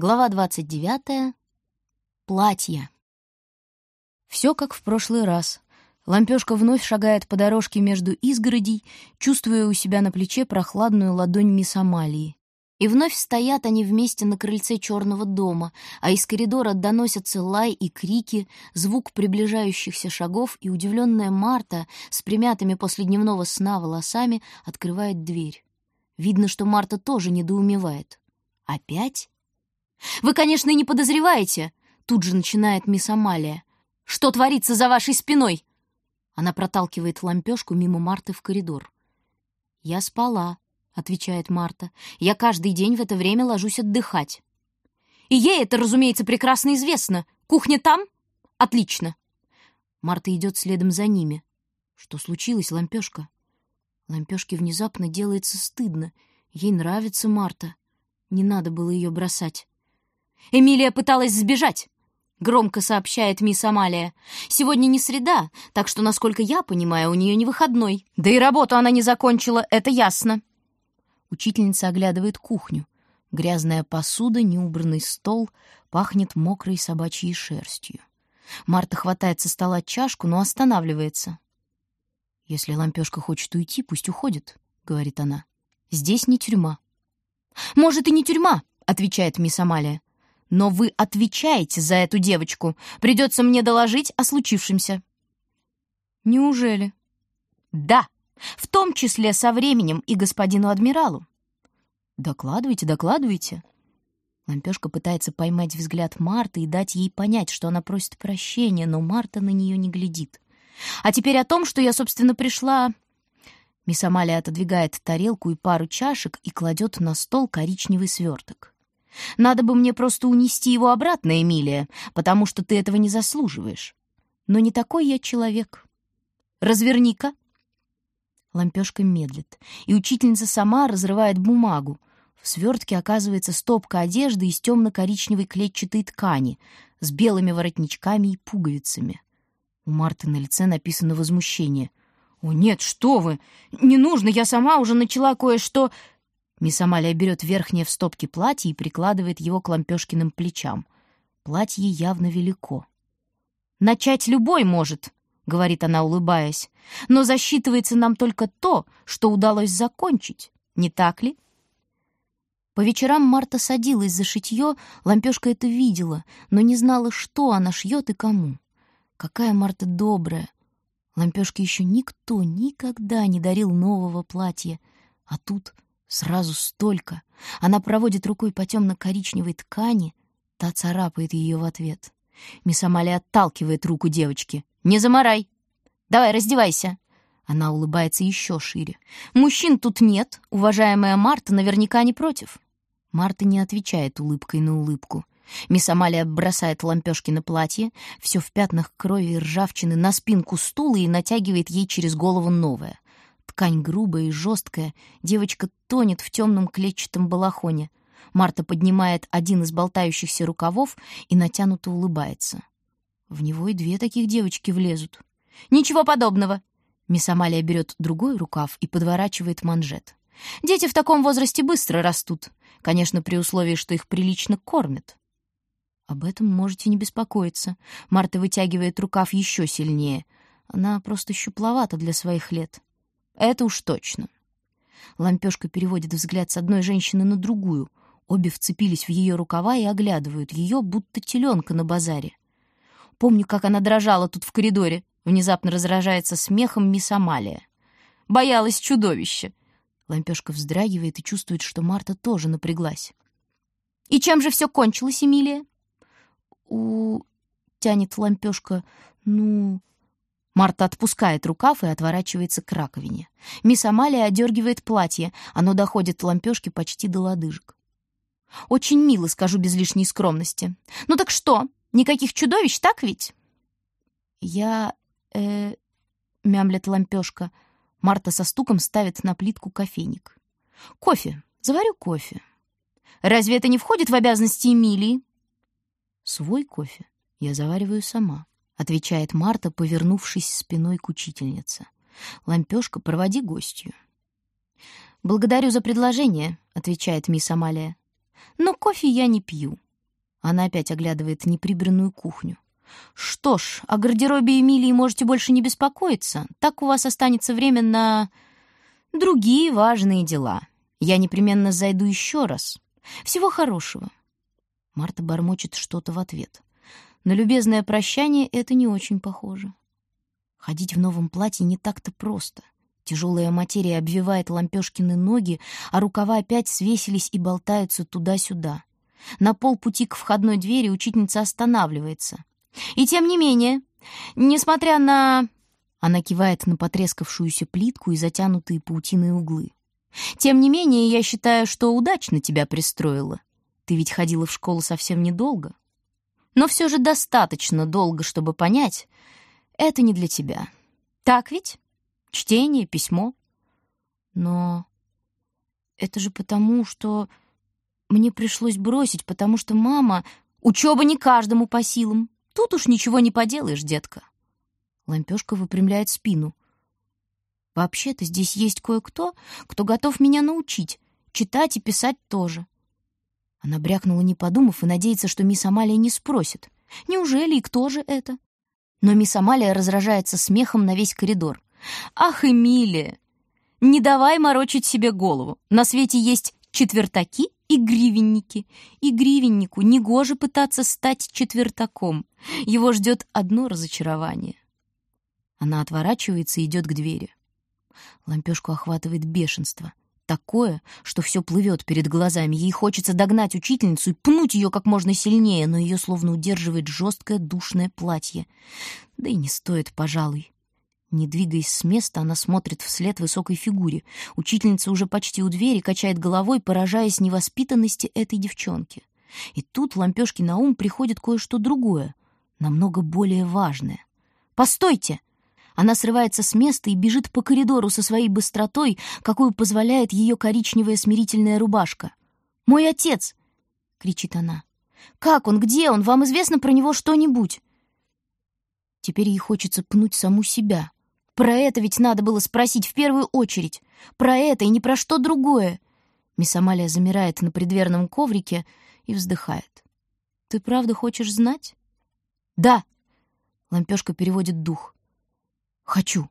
Глава 29. Платье. Все как в прошлый раз. Лампешка вновь шагает по дорожке между изгородей, чувствуя у себя на плече прохладную ладонь мисс Амалии. И вновь стоят они вместе на крыльце черного дома, а из коридора доносятся лай и крики, звук приближающихся шагов, и удивленная Марта с примятыми после дневного сна волосами открывает дверь. Видно, что Марта тоже недоумевает. Опять? «Вы, конечно, не подозреваете!» Тут же начинает мисс Амалия. «Что творится за вашей спиной?» Она проталкивает лампешку мимо Марты в коридор. «Я спала», — отвечает Марта. «Я каждый день в это время ложусь отдыхать». «И ей это, разумеется, прекрасно известно. Кухня там? Отлично». Марта идет следом за ними. Что случилось, лампешка? Лампешке внезапно делается стыдно. Ей нравится Марта. Не надо было ее бросать. Эмилия пыталась сбежать. Громко сообщает мисс Амалия. «Сегодня не среда, так что, насколько я понимаю, у нее не выходной. Да и работу она не закончила, это ясно». Учительница оглядывает кухню. Грязная посуда, неубранный стол, пахнет мокрой собачьей шерстью. Марта хватает со стола чашку, но останавливается. «Если лампешка хочет уйти, пусть уходит», — говорит она. «Здесь не тюрьма». «Может, и не тюрьма», — отвечает мисс Амалия. Но вы отвечаете за эту девочку. Придется мне доложить о случившемся». «Неужели?» «Да, в том числе со временем и господину адмиралу». «Докладывайте, докладывайте». Лампешка пытается поймать взгляд Марты и дать ей понять, что она просит прощения, но Марта на нее не глядит. «А теперь о том, что я, собственно, пришла...» Мисс Амалия отодвигает тарелку и пару чашек и кладет на стол коричневый сверток. Надо бы мне просто унести его обратно, Эмилия, потому что ты этого не заслуживаешь. Но не такой я человек. Разверни-ка. Лампешка медлит, и учительница сама разрывает бумагу. В свертке оказывается стопка одежды из темно-коричневой клетчатой ткани с белыми воротничками и пуговицами. У Марты на лице написано возмущение. «О, нет, что вы! Не нужно, я сама уже начала кое-что...» Мисс Амалия берет верхнее в стопке платье и прикладывает его к Лампешкиным плечам. Платье явно велико. «Начать любой может», — говорит она, улыбаясь, «но засчитывается нам только то, что удалось закончить, не так ли?» По вечерам Марта садилась за шитье, Лампешка это видела, но не знала, что она шьет и кому. Какая Марта добрая! Лампешке еще никто никогда не дарил нового платья, а тут Сразу столько. Она проводит рукой по темно-коричневой ткани, та царапает ее в ответ. Мисс Амали отталкивает руку девочки. «Не заморай! Давай, раздевайся!» Она улыбается еще шире. «Мужчин тут нет, уважаемая Марта наверняка не против». Марта не отвечает улыбкой на улыбку. Мисс Амалия бросает лампешки на платье, все в пятнах крови и ржавчины, на спинку стула и натягивает ей через голову новое. Ткань грубая и жесткая, девочка тонет в темном клетчатом балахоне. Марта поднимает один из болтающихся рукавов и натянуто улыбается. В него и две таких девочки влезут. «Ничего подобного!» Мисс Амалия берет другой рукав и подворачивает манжет. «Дети в таком возрасте быстро растут. Конечно, при условии, что их прилично кормят». «Об этом можете не беспокоиться». Марта вытягивает рукав еще сильнее. Она просто щупловата для своих лет. Это уж точно. Лампешка переводит взгляд с одной женщины на другую. Обе вцепились в ее рукава и оглядывают ее, будто теленка на базаре. Помню, как она дрожала тут в коридоре. Внезапно разражается смехом мисс Амалия. Боялась чудовища. Лампешка вздрагивает и чувствует, что Марта тоже напряглась. «И чем же все кончилось, Эмилия?» «У...» — тянет Лампешка. «Ну...» Марта отпускает рукав и отворачивается к раковине. Мисс Амалия одергивает платье, оно доходит лампешки почти до лодыжек. «Очень мило, скажу без лишней скромности. Ну так что, никаких чудовищ, так ведь?» «Я... э...» — мямлет лампешка. Марта со стуком ставит на плитку кофейник. «Кофе. Заварю кофе». «Разве это не входит в обязанности Эмилии?» «Свой кофе я завариваю сама», отвечает Марта, повернувшись спиной к учительнице. Лампешка, проводи гостью. Благодарю за предложение, отвечает мисс Амалия. Но кофе я не пью. Она опять оглядывает неприбранную кухню. «Что ж, о гардеробе Эмилии можете больше не беспокоиться. Так у вас останется время на другие важные дела. Я непременно зайду еще раз. Всего хорошего». Марта бормочет что-то в ответ. На любезное прощание это не очень похоже. Ходить в новом платье не так-то просто. Тяжелая материя обвивает лампёшкины ноги, а рукава опять свесились и болтаются туда-сюда. На полпути к входной двери учительница останавливается. «И тем не менее, несмотря на...» Она кивает на потрескавшуюся плитку и затянутые паутиной углы. «Тем не менее, я считаю, что удачно тебя пристроила. Ты ведь ходила в школу совсем недолго. Но все же достаточно долго, чтобы понять, это не для тебя. Так ведь? Чтение, письмо. Но это же потому, что мне пришлось бросить, потому что мама... Учеба не каждому по силам. Тут уж ничего не поделаешь, детка. Лампёшка выпрямляет спину. Вообще-то здесь есть кое-кто, кто готов меня научить. Читать и писать тоже. Она брякнула, не подумав, и надеется, что мисс Амалия не спросит. Неужели и кто же это? Но мисс Амалия разражается смехом на весь коридор. «Ах, Эмилия! Не давай морочить себе голову. На свете есть четвертаки и гривенники. И гривеннику негоже пытаться стать четвертаком. Его ждет одно разочарование». Она отворачивается и идет к двери. Лампешку охватывает бешенство. Такое, что все плывет перед глазами. Ей хочется догнать учительницу и пнуть ее как можно сильнее, но ее словно удерживает жесткое душное платье. Да и не стоит, пожалуй. Не двигаясь с места, она смотрит вслед высокой фигуре. Учительница уже почти у двери качает головой, поражаясь невоспитанности этой девчонки. И тут лампешки на ум приходит кое-что другое, намного более важное. «Постойте!» Она срывается с места и бежит по коридору со своей быстротой, какую позволяет ее коричневая смирительная рубашка. «Мой отец!» — кричит она. «Как он? Где он? Вам известно про него что-нибудь?» Теперь ей хочется пнуть саму себя. Про это ведь надо было спросить в первую очередь. Про это и не про что другое. Мисс Амалия замирает на предверном коврике и вздыхает. «Ты правда хочешь знать?» «Да!» — лампёшка переводит дух. Хочу.